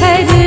घर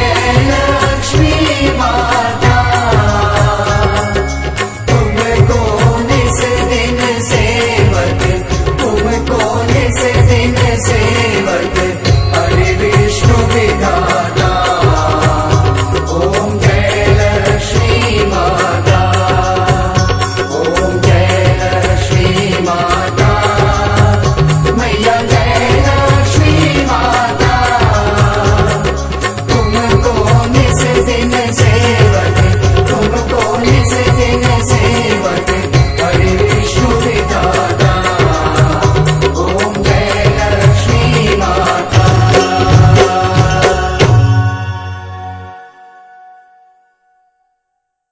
way